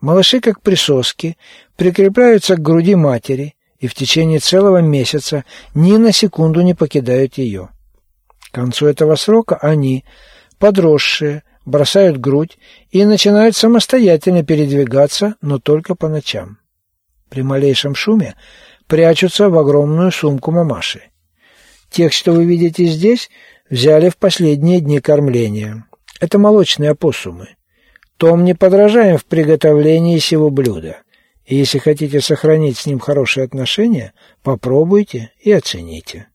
Малыши, как присоски, прикрепляются к груди матери и в течение целого месяца ни на секунду не покидают ее. К концу этого срока они, подросшие, бросают грудь и начинают самостоятельно передвигаться, но только по ночам. При малейшем шуме прячутся в огромную сумку мамаши. Тех, что вы видите здесь, взяли в последние дни кормления. Это молочные опоссумы. Том не подражаем в приготовлении сего блюда. И если хотите сохранить с ним хорошие отношения, попробуйте и оцените.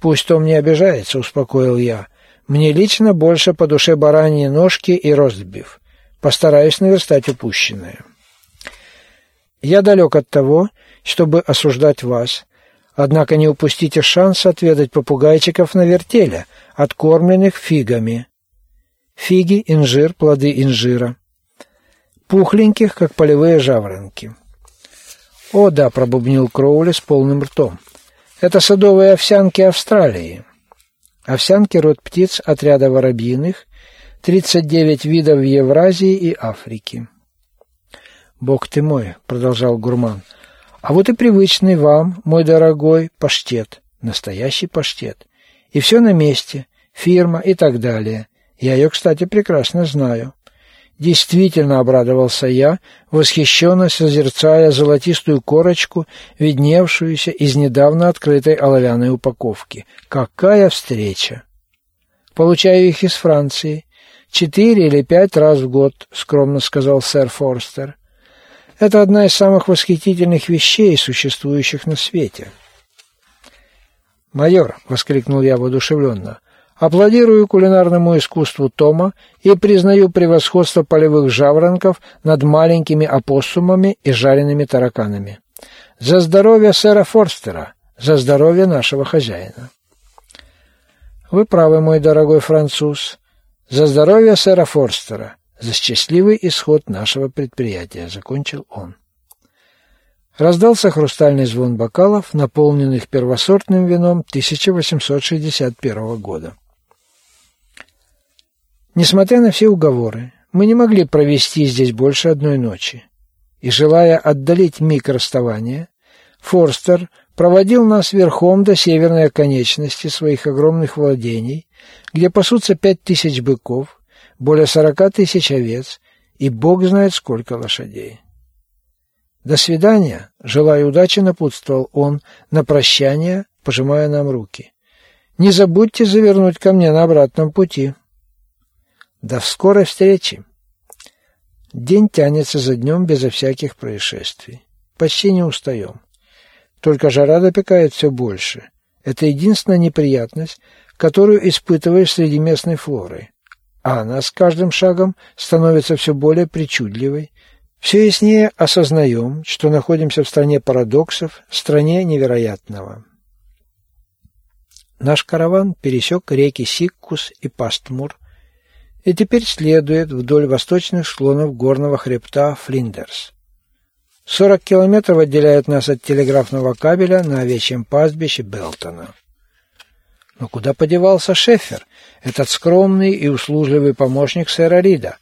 «Пусть Том не обижается», — успокоил я. «Мне лично больше по душе бараньи ножки и ростбиф. Постараюсь наверстать упущенное». Я далек от того, чтобы осуждать вас, однако не упустите шанс отведать попугайчиков на вертеле, откормленных фигами. Фиги, инжир, плоды инжира. Пухленьких, как полевые жаворонки. «О да», — пробубнил Кроули с полным ртом. «Это садовые овсянки Австралии». Овсянки – род птиц отряда воробьиных, 39 видов в Евразии и Африке. «Бог ты мой», — продолжал гурман, — «а вот и привычный вам, мой дорогой, паштет, настоящий паштет. И все на месте, фирма и так далее. Я ее, кстати, прекрасно знаю». Действительно обрадовался я, восхищенно созерцая золотистую корочку, видневшуюся из недавно открытой оловянной упаковки. Какая встреча! Получаю их из Франции. Четыре или пять раз в год, скромно сказал сэр Форстер. Это одна из самых восхитительных вещей, существующих на свете. «Майор!» — воскликнул я воодушевленно. «Аплодирую кулинарному искусству Тома и признаю превосходство полевых жаворонков над маленькими опоссумами и жареными тараканами. За здоровье сэра Форстера! За здоровье нашего хозяина!» «Вы правы, мой дорогой француз. За здоровье сэра Форстера!» за счастливый исход нашего предприятия», — закончил он. Раздался хрустальный звон бокалов, наполненных первосортным вином 1861 года. Несмотря на все уговоры, мы не могли провести здесь больше одной ночи. И, желая отдалить миг расставания, Форстер проводил нас верхом до северной оконечности своих огромных владений, где пасутся пять тысяч быков, более сорока тысяч овец и бог знает сколько лошадей. «До свидания!» — желая удачи, напутствовал он на прощание, пожимая нам руки. «Не забудьте завернуть ко мне на обратном пути». «До скорой встречи!» День тянется за днем безо всяких происшествий. Почти не устаем. Только жара допекает все больше. Это единственная неприятность, которую испытываешь среди местной флоры а она с каждым шагом становится все более причудливой. Все яснее осознаем, что находимся в стране парадоксов, стране невероятного. Наш караван пересек реки Сиккус и Пастмур и теперь следует вдоль восточных склонов горного хребта Флиндерс. Сорок километров отделяют нас от телеграфного кабеля на овечьем пастбище Белтона. Но куда подевался Шефер, этот скромный и услужливый помощник сэра Рида.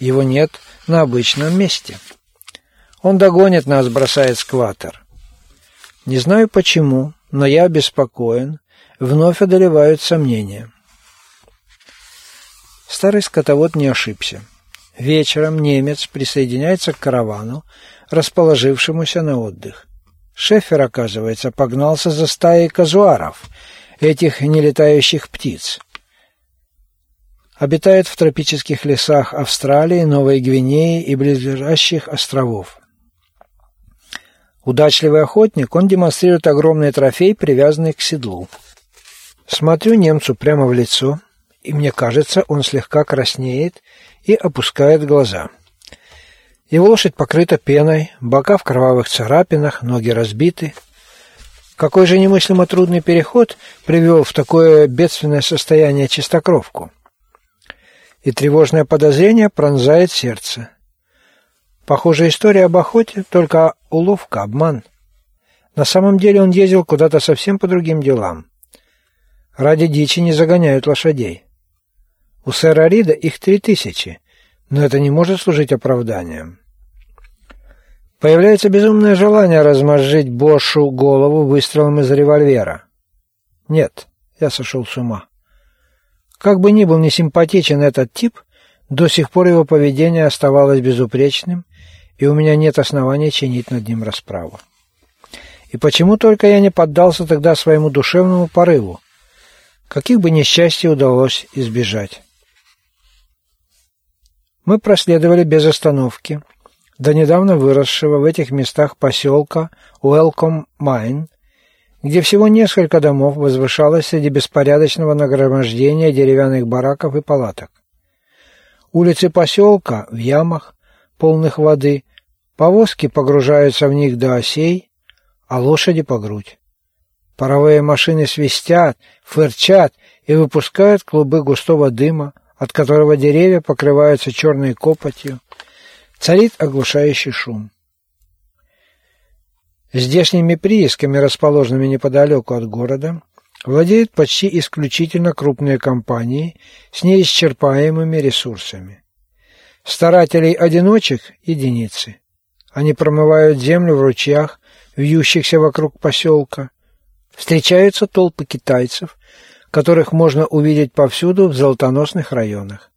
Его нет на обычном месте. Он догонит нас, бросает скватер. Не знаю почему, но я обеспокоен, вновь одолевают сомнения. Старый скотовод не ошибся. Вечером немец присоединяется к каравану, расположившемуся на отдых. Шефер, оказывается, погнался за стаей казуаров, этих нелетающих птиц обитает в тропических лесах Австралии, Новой Гвинеи и близлежащих островов. Удачливый охотник, он демонстрирует огромный трофей, привязанный к седлу. Смотрю немцу прямо в лицо, и мне кажется, он слегка краснеет и опускает глаза. Его лошадь покрыта пеной, бока в кровавых царапинах, ноги разбиты. Какой же немыслимо трудный переход привел в такое бедственное состояние чистокровку? и тревожное подозрение пронзает сердце. Похожая история об охоте, только уловка, обман. На самом деле он ездил куда-то совсем по другим делам. Ради дичи не загоняют лошадей. У сэра Рида их три тысячи, Но это не может служить оправданием. Появляется безумное желание размозжить Бошу голову выстрелом из револьвера. Нет, я сошел с ума. Как бы ни был несимпатичен этот тип, до сих пор его поведение оставалось безупречным, и у меня нет оснований чинить над ним расправу. И почему только я не поддался тогда своему душевному порыву? Каких бы несчастий удалось избежать? Мы проследовали без остановки до недавно выросшего в этих местах поселка Уэлком Майн, где всего несколько домов возвышалось среди беспорядочного нагромождения деревянных бараков и палаток. Улицы поселка в ямах, полных воды, повозки погружаются в них до осей, а лошади по грудь. Паровые машины свистят, фырчат и выпускают клубы густого дыма, от которого деревья покрываются черной копотью. Царит оглушающий шум. Здешними приисками, расположенными неподалеку от города, владеют почти исключительно крупные компании с неисчерпаемыми ресурсами. Старателей-одиночек – единицы. Они промывают землю в ручьях, вьющихся вокруг поселка. Встречаются толпы китайцев, которых можно увидеть повсюду в золотоносных районах.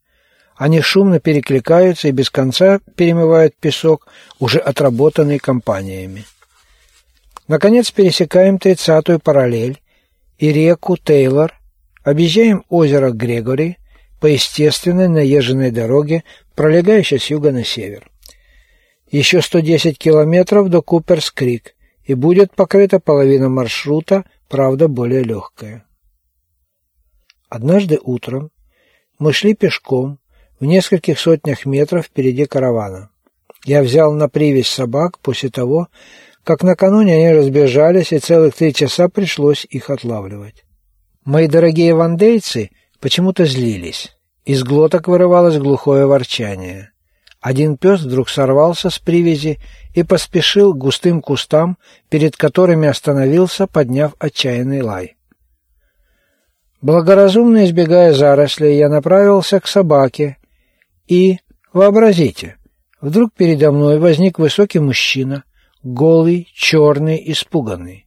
Они шумно перекликаются и без конца перемывают песок, уже отработанный компаниями. Наконец пересекаем тридцатую параллель и реку Тейлор, объезжаем озеро Грегори по естественной наезженной дороге, пролегающей с юга на север. Еще 110 километров до Куперс-Крик, и будет покрыта половина маршрута, правда, более легкая. Однажды утром мы шли пешком в нескольких сотнях метров впереди каравана. Я взял на привязь собак после того, как накануне они разбежались, и целых три часа пришлось их отлавливать. Мои дорогие вандейцы почему-то злились. Из глоток вырывалось глухое ворчание. Один пес вдруг сорвался с привязи и поспешил к густым кустам, перед которыми остановился, подняв отчаянный лай. Благоразумно избегая зарослей, я направился к собаке и, вообразите, вдруг передо мной возник высокий мужчина, голый, черный, испуганный.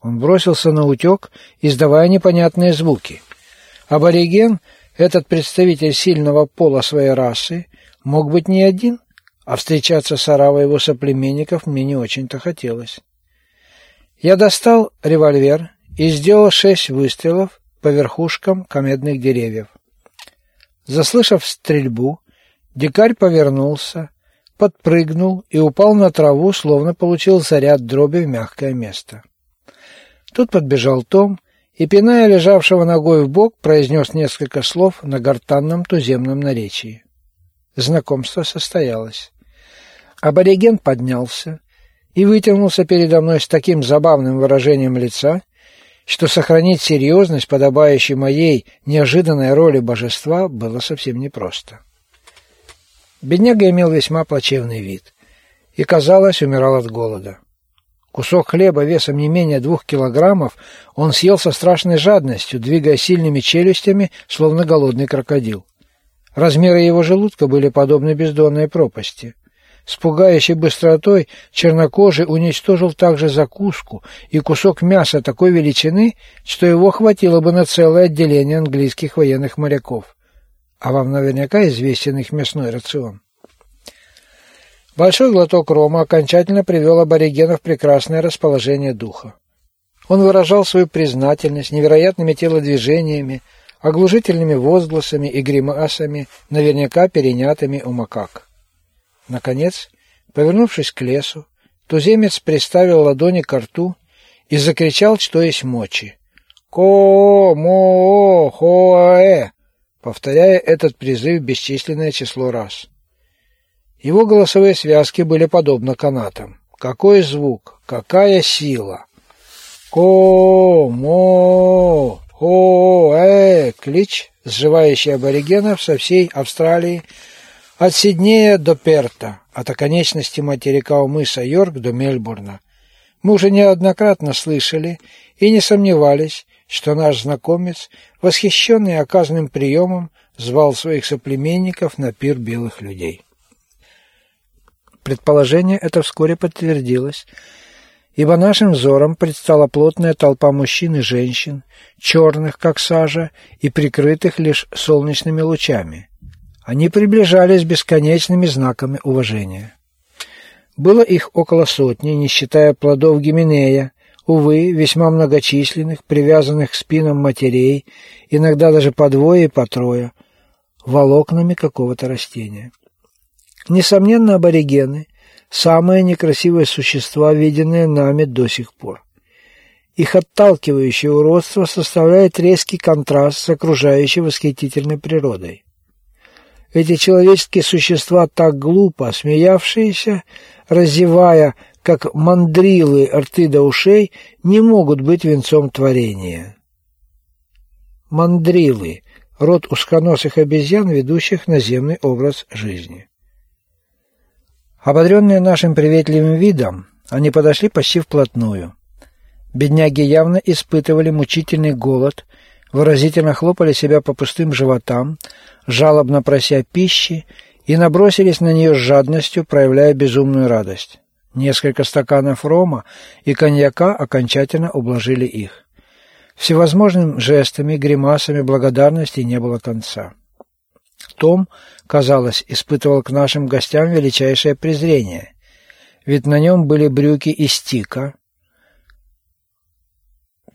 Он бросился на утек, издавая непонятные звуки. Абориген, этот представитель сильного пола своей расы, мог быть не один, а встречаться с оравой его соплеменников мне не очень-то хотелось. Я достал револьвер и сделал шесть выстрелов по верхушкам комедных деревьев. Заслышав стрельбу, дикарь повернулся, подпрыгнул и упал на траву, словно получил заряд дроби в мягкое место. Тут подбежал Том и, пиная лежавшего ногой в бок, произнес несколько слов на гортанном туземном наречии. Знакомство состоялось. Абориген поднялся и вытянулся передо мной с таким забавным выражением лица, что сохранить серьезность, подобающей моей неожиданной роли божества, было совсем непросто. Бедняга имел весьма плачевный вид и, казалось, умирал от голода. Кусок хлеба весом не менее двух килограммов он съел со страшной жадностью, двигая сильными челюстями, словно голодный крокодил. Размеры его желудка были подобны бездонной пропасти. С пугающей быстротой чернокожий уничтожил также закуску и кусок мяса такой величины, что его хватило бы на целое отделение английских военных моряков. А вам наверняка известен их мясной рацион. Большой глоток рома окончательно привел аборигенов в прекрасное расположение духа. Он выражал свою признательность невероятными телодвижениями, оглушительными возгласами и гримасами, наверняка перенятыми у макак. Наконец, повернувшись к лесу, туземец приставил ладони к рту и закричал, что есть мочи. «Ко-мо-хо-э!» повторяя этот призыв бесчисленное число раз. Его голосовые связки были подобны канатам. Какой звук, какая сила! Ко-мо-хо-э! Клич, сживающий аборигенов со всей Австралии, от Сиднея до Перта, от оконечности материка у мыса Йорк до Мельбурна. Мы уже неоднократно слышали и не сомневались, что наш знакомец, восхищенный оказанным приемом, звал своих соплеменников на пир белых людей. Предположение это вскоре подтвердилось, ибо нашим взором предстала плотная толпа мужчин и женщин, черных, как сажа, и прикрытых лишь солнечными лучами. Они приближались бесконечными знаками уважения. Было их около сотни, не считая плодов гименея, увы, весьма многочисленных, привязанных к спинам матерей, иногда даже по двое и по трое, волокнами какого-то растения. Несомненно, аборигены – самые некрасивые существа, виденные нами до сих пор. Их отталкивающее уродство составляет резкий контраст с окружающей восхитительной природой. Эти человеческие существа так глупо, смеявшиеся, разевая, как мандрилы рты до ушей, не могут быть венцом творения. Мандрилы – род узконосых обезьян, ведущих наземный образ жизни. Ободренные нашим приветливым видом, они подошли почти вплотную. Бедняги явно испытывали мучительный голод, выразительно хлопали себя по пустым животам, жалобно прося пищи, и набросились на нее с жадностью, проявляя безумную радость. Несколько стаканов рома и коньяка окончательно ублажили их. Всевозможными жестами, гримасами благодарности не было конца. Том, казалось, испытывал к нашим гостям величайшее презрение, ведь на нем были брюки из тика.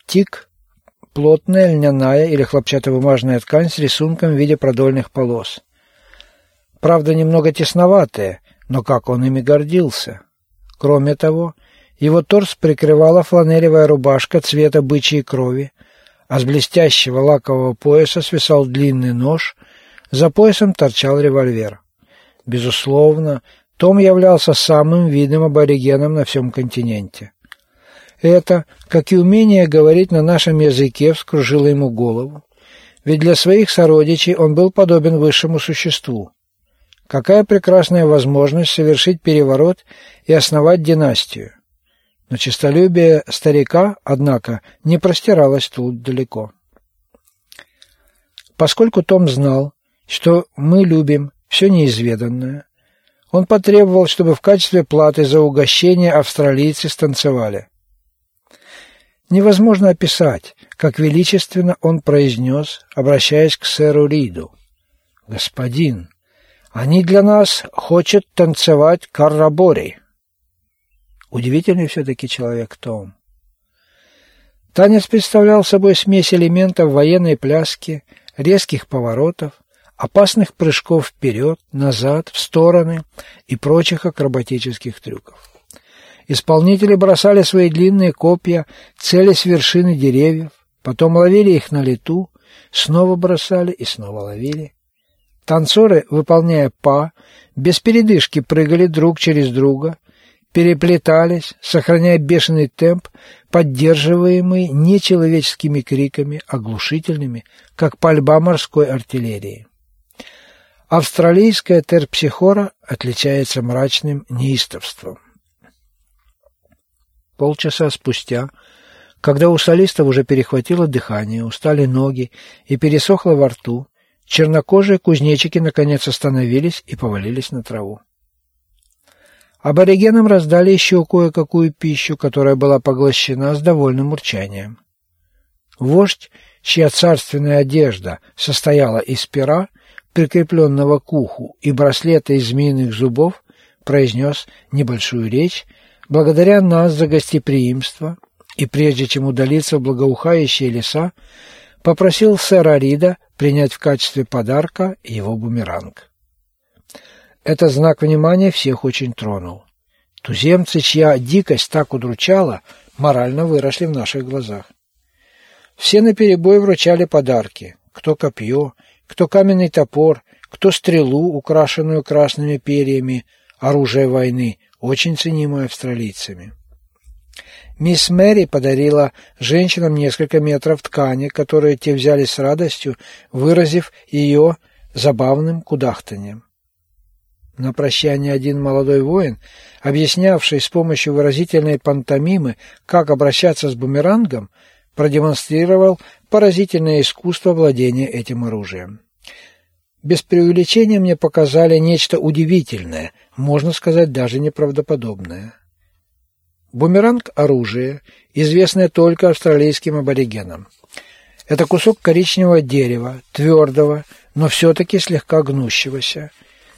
Тик плотная льняная или хлопчатобумажная ткань с рисунком в виде продольных полос. Правда, немного тесноватая, но как он ими гордился. Кроме того, его торс прикрывала фланелевая рубашка цвета бычьей крови, а с блестящего лакового пояса свисал длинный нож, за поясом торчал револьвер. Безусловно, том являлся самым видным аборигеном на всем континенте. Это, как и умение говорить на нашем языке, вскружило ему голову. Ведь для своих сородичей он был подобен высшему существу. Какая прекрасная возможность совершить переворот и основать династию. Но честолюбие старика, однако, не простиралось тут далеко. Поскольку Том знал, что мы любим все неизведанное, он потребовал, чтобы в качестве платы за угощение австралийцы станцевали. Невозможно описать, как величественно он произнес, обращаясь к сэру Риду. «Господин, они для нас хотят танцевать каррабори». Удивительный все-таки человек Том. Танец представлял собой смесь элементов военной пляски, резких поворотов, опасных прыжков вперед, назад, в стороны и прочих акробатических трюков. Исполнители бросали свои длинные копья, целясь с вершины деревьев, потом ловили их на лету, снова бросали и снова ловили. Танцоры, выполняя па, без передышки прыгали друг через друга, переплетались, сохраняя бешеный темп, поддерживаемый нечеловеческими криками, оглушительными, как пальба морской артиллерии. Австралийская терпсихора отличается мрачным неистовством. Полчаса спустя, когда у солистов уже перехватило дыхание, устали ноги и пересохло во рту, чернокожие кузнечики наконец остановились и повалились на траву. Аборигенам раздали еще кое-какую пищу, которая была поглощена с довольным урчанием. Вождь, чья царственная одежда состояла из пера, прикрепленного к уху, и браслета из змеиных зубов, произнес небольшую речь, благодаря нас за гостеприимство, и прежде чем удалиться в благоухающие леса, попросил сэра Рида принять в качестве подарка его бумеранг. Этот знак внимания всех очень тронул. Туземцы, чья дикость так удручала, морально выросли в наших глазах. Все наперебой вручали подарки. Кто копье, кто каменный топор, кто стрелу, украшенную красными перьями, оружие войны, очень ценимую австралийцами. Мисс Мэри подарила женщинам несколько метров ткани, которые те взяли с радостью, выразив ее забавным кудахтанием. На прощание один молодой воин, объяснявший с помощью выразительной пантомимы, как обращаться с бумерангом, продемонстрировал поразительное искусство владения этим оружием. Без преувеличения мне показали нечто удивительное, можно сказать, даже неправдоподобное. Бумеранг – оружие, известное только австралийским аборигенам. Это кусок коричневого дерева, твердого, но все-таки слегка гнущегося,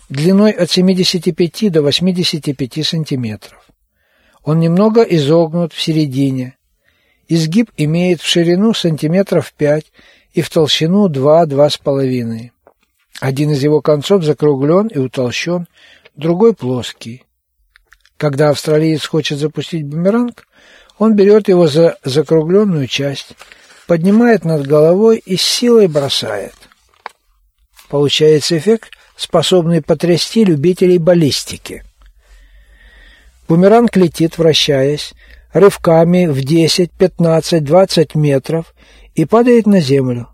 длиной от 75 до 85 сантиметров. Он немного изогнут в середине. Изгиб имеет в ширину сантиметров 5 и в толщину 2-2,5. Один из его концов закруглен и утолщен, другой плоский. Когда австралиец хочет запустить бумеранг, он берет его за закругленную часть, поднимает над головой и с силой бросает. Получается эффект, способный потрясти любителей баллистики. Бумеранг летит, вращаясь, рывками в 10, 15, 20 метров и падает на землю.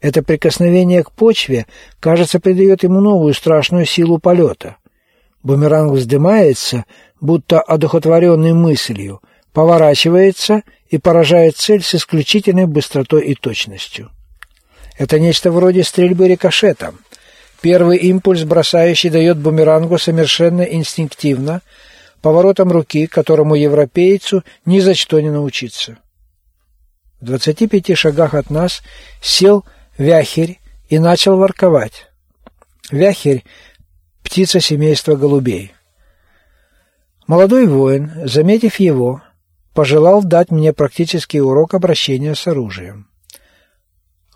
Это прикосновение к почве, кажется, придает ему новую страшную силу полета. Бумеранг вздымается, будто одухотворенный мыслью, поворачивается и поражает цель с исключительной быстротой и точностью. Это нечто вроде стрельбы рикошетом. Первый импульс бросающий дает бумерангу совершенно инстинктивно, поворотом руки, которому европейцу ни за что не научиться. В двадцати пяти шагах от нас сел вяхерь и начал ворковать. Вяхерь – птица семейства голубей. Молодой воин, заметив его, пожелал дать мне практический урок обращения с оружием.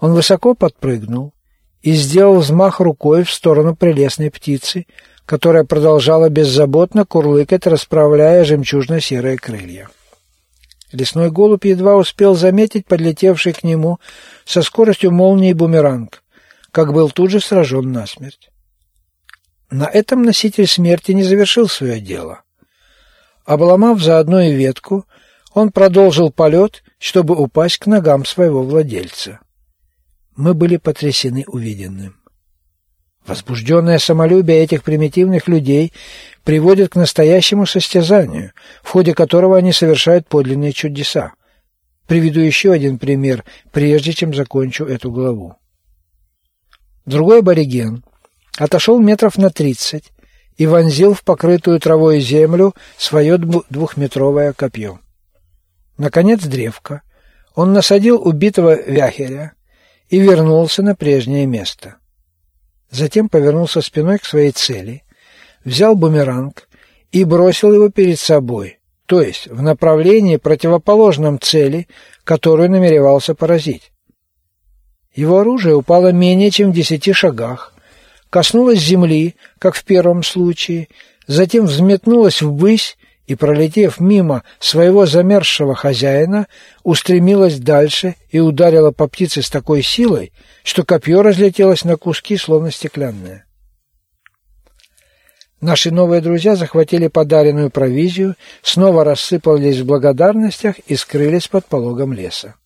Он высоко подпрыгнул и сделал взмах рукой в сторону прелестной птицы, которая продолжала беззаботно курлыкать, расправляя жемчужно-серые крылья. Лесной голубь едва успел заметить подлетевший к нему со скоростью молнии бумеранг, как был тут же сражен насмерть. На этом носитель смерти не завершил свое дело. Обломав заодно и ветку, он продолжил полет, чтобы упасть к ногам своего владельца. Мы были потрясены увиденным. Возбужденное самолюбие этих примитивных людей приводит к настоящему состязанию, в ходе которого они совершают подлинные чудеса. Приведу еще один пример, прежде чем закончу эту главу. Другой абориген отошел метров на тридцать и вонзил в покрытую травой землю свое двухметровое копье. Наконец древко. Он насадил убитого вяхеря и вернулся на прежнее место. Затем повернулся спиной к своей цели, взял бумеранг и бросил его перед собой, то есть в направлении противоположном цели, которую намеревался поразить. Его оружие упало менее чем в десяти шагах, коснулось земли, как в первом случае, затем взметнулось ввысь и, пролетев мимо своего замерзшего хозяина, устремилась дальше и ударила по птице с такой силой, что копье разлетелось на куски, словно стеклянное. Наши новые друзья захватили подаренную провизию, снова рассыпались в благодарностях и скрылись под пологом леса.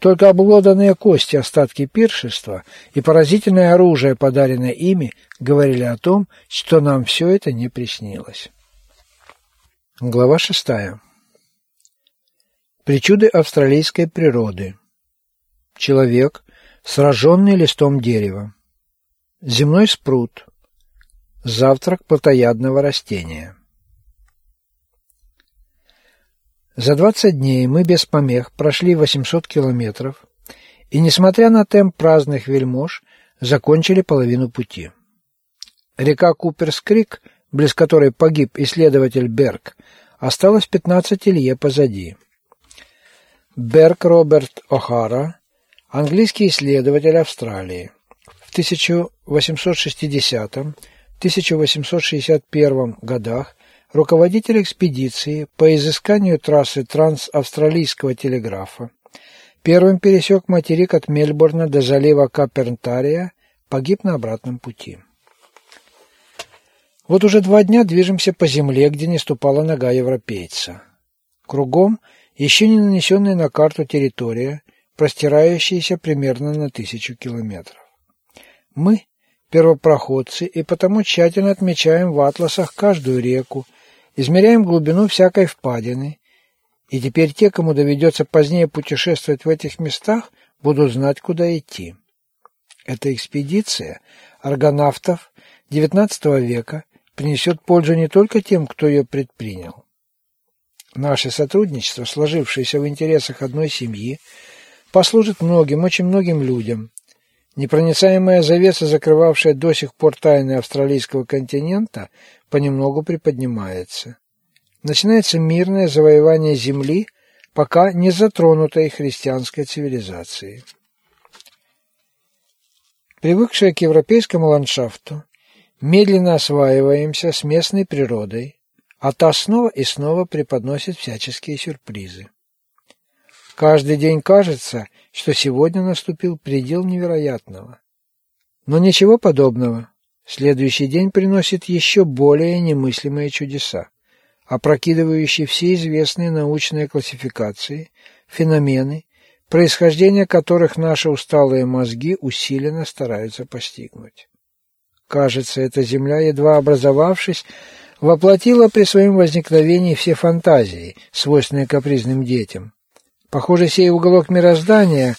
Только обглоданные кости, остатки пиршества и поразительное оружие, подаренное ими, говорили о том, что нам все это не приснилось. Глава шестая. Причуды австралийской природы. Человек, сраженный листом дерева. Земной спрут. Завтрак плотоядного растения. За 20 дней мы без помех прошли 800 километров и, несмотря на темп праздных вельмож, закончили половину пути. Река Куперскрик близ которой погиб исследователь Берг, осталось 15 лье позади. Берг Роберт О'Хара, английский исследователь Австралии. В 1860-1861 годах руководитель экспедиции по изысканию трассы трансавстралийского телеграфа, первым пересек материк от Мельбурна до залива Капернтария, погиб на обратном пути. Вот уже два дня движемся по земле, где не ступала нога европейца. Кругом еще не нанесенная на карту территория, простирающаяся примерно на тысячу километров. Мы – первопроходцы и потому тщательно отмечаем в атласах каждую реку, измеряем глубину всякой впадины, и теперь те, кому доведется позднее путешествовать в этих местах, будут знать, куда идти. Эта экспедиция аргонавтов XIX века принесет пользу не только тем, кто ее предпринял. Наше сотрудничество, сложившееся в интересах одной семьи, послужит многим, очень многим людям. Непроницаемая завеса, закрывавшая до сих пор тайны австралийского континента, понемногу приподнимается. Начинается мирное завоевание Земли, пока не затронутой христианской цивилизацией. Привыкшая к европейскому ландшафту, медленно осваиваемся с местной природой, а та снова и снова преподносит всяческие сюрпризы. Каждый день кажется, что сегодня наступил предел невероятного. Но ничего подобного. Следующий день приносит еще более немыслимые чудеса, опрокидывающие все известные научные классификации, феномены, происхождение которых наши усталые мозги усиленно стараются постигнуть. Кажется, эта Земля, едва образовавшись, воплотила при своем возникновении все фантазии, свойственные капризным детям. Похоже, сей уголок мироздания,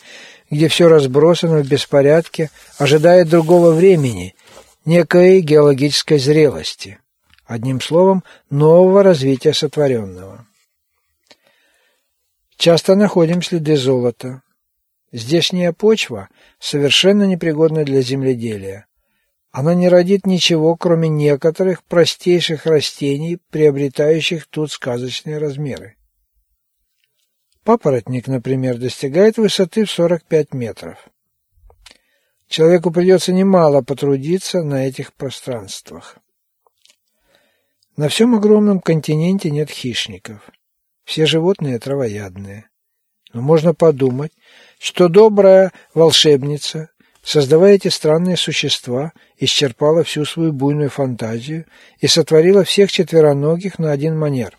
где все разбросано в беспорядке, ожидает другого времени, некой геологической зрелости. Одним словом, нового развития сотворенного. Часто находим следы золота. Здешняя почва совершенно непригодна для земледелия. Она не родит ничего, кроме некоторых простейших растений, приобретающих тут сказочные размеры. Папоротник, например, достигает высоты в 45 метров. Человеку придется немало потрудиться на этих пространствах. На всем огромном континенте нет хищников. Все животные травоядные. Но можно подумать, что добрая волшебница создавая эти странные существа, исчерпала всю свою буйную фантазию и сотворила всех четвероногих на один манер.